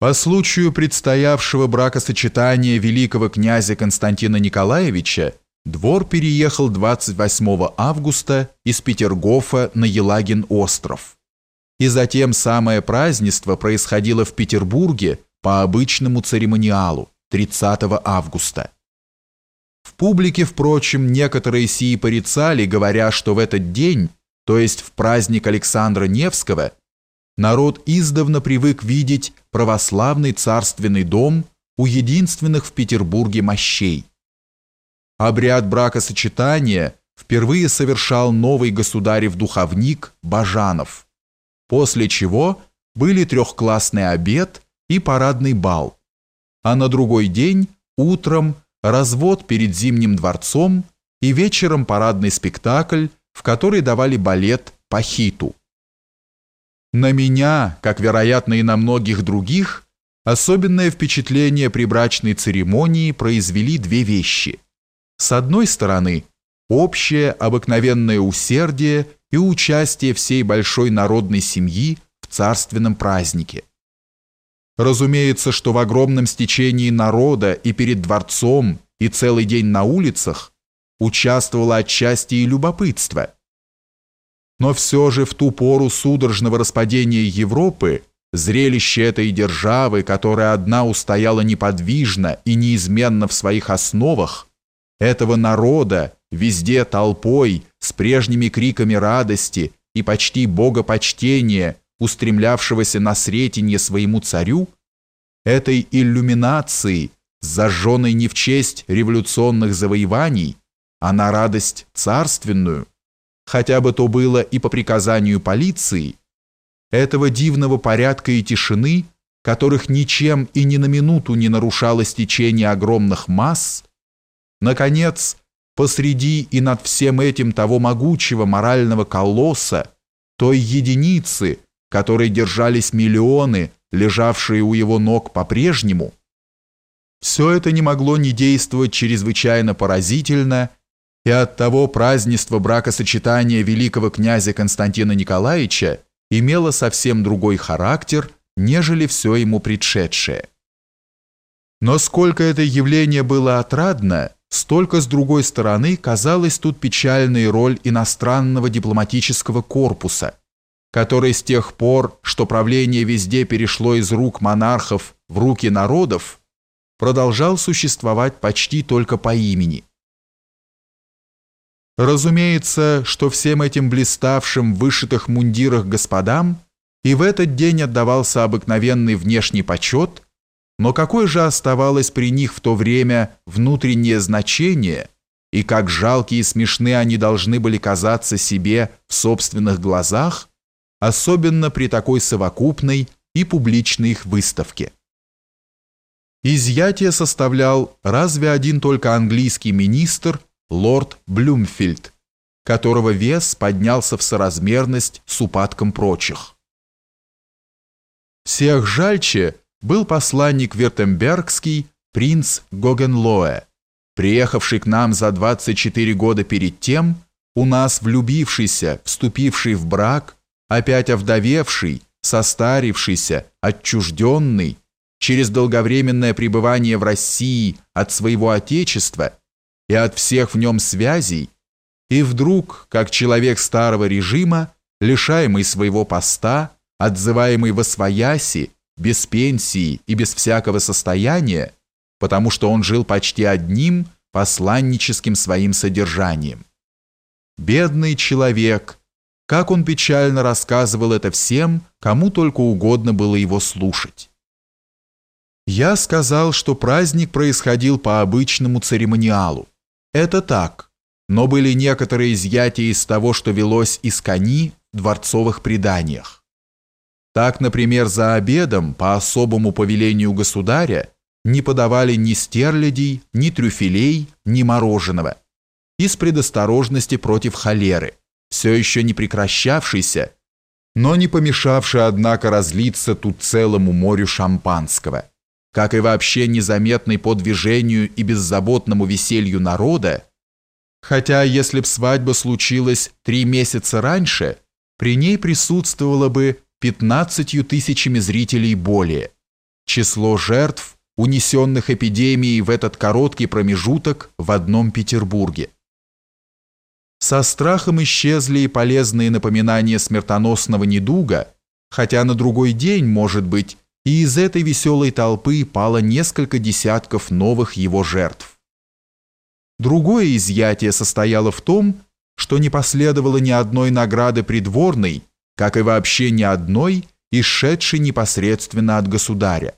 По случаю предстоявшего бракосочетания великого князя Константина Николаевича двор переехал 28 августа из Петергофа на Елагин остров. И затем самое празднество происходило в Петербурге по обычному церемониалу 30 августа. В публике, впрочем, некоторые сии порицали, говоря, что в этот день, то есть в праздник Александра Невского, народ издавна привык видеть православный царственный дом у единственных в Петербурге мощей. Обряд бракосочетания впервые совершал новый государев духовник Бажанов, после чего были трехклассный обед и парадный бал, а на другой день, утром, развод перед Зимним дворцом и вечером парадный спектакль, в который давали балет по хиту. На меня, как, вероятно, и на многих других, особенное впечатление при брачной церемонии произвели две вещи. С одной стороны, общее обыкновенное усердие и участие всей большой народной семьи в царственном празднике. Разумеется, что в огромном стечении народа и перед дворцом, и целый день на улицах участвовало отчасти и любопытство – но все же в ту пору судорожного распадения Европы зрелище этой державы, которая одна устояла неподвижно и неизменно в своих основах, этого народа, везде толпой, с прежними криками радости и почти богопочтения, устремлявшегося на сретенье своему царю, этой иллюминации, зажженной не в честь революционных завоеваний, а на радость царственную – хотя бы то было и по приказанию полиции, этого дивного порядка и тишины, которых ничем и ни на минуту не нарушалось течение огромных масс, наконец, посреди и над всем этим того могучего морального колосса, той единицы, которой держались миллионы, лежавшие у его ног по-прежнему, все это не могло не действовать чрезвычайно поразительно и оттого празднество бракосочетания великого князя Константина Николаевича имело совсем другой характер, нежели все ему предшедшее. Но сколько это явление было отрадно, столько с другой стороны казалась тут печальная роль иностранного дипломатического корпуса, который с тех пор, что правление везде перешло из рук монархов в руки народов, продолжал существовать почти только по имени – Разумеется, что всем этим блиставшим вышитых мундирах господам и в этот день отдавался обыкновенный внешний почет, но какое же оставалось при них в то время внутреннее значение и как жалкие и смешны они должны были казаться себе в собственных глазах, особенно при такой совокупной и публичной их выставке. Изъятие составлял разве один только английский министр – лорд Блюмфильд, которого вес поднялся в соразмерность с упадком прочих. Всех жальче был посланник Вертембергский принц Гогенлоэ, приехавший к нам за 24 года перед тем, у нас влюбившийся, вступивший в брак, опять овдовевший, состарившийся, отчужденный, через долговременное пребывание в России от своего отечества – и от всех в нем связей, и вдруг, как человек старого режима, лишаемый своего поста, отзываемый во свояси, без пенсии и без всякого состояния, потому что он жил почти одним посланническим своим содержанием. Бедный человек, как он печально рассказывал это всем, кому только угодно было его слушать. Я сказал, что праздник происходил по обычному церемониалу, это так, но были некоторые изъятия из того, что велось из кони в дворцовых преданиях. Так, например, за обедом по особому повелению государя не подавали ни стерлядей, ни трюфелей, ни мороженого. Из предосторожности против холеры, все еще не прекращавшейся, но не помешавшей, однако, разлиться тут целому морю шампанского как и вообще незаметный по движению и беззаботному веселью народа, хотя если б свадьба случилась три месяца раньше, при ней присутствовало бы пятнадцатью тысячами зрителей более. число жертв, унесенных эпидемией в этот короткий промежуток в одном Петербурге. Со страхом исчезли и полезные напоминания смертоносного недуга, хотя на другой день, может быть, и из этой веселой толпы пало несколько десятков новых его жертв. Другое изъятие состояло в том, что не последовало ни одной награды придворной, как и вообще ни одной, исшедшей непосредственно от государя.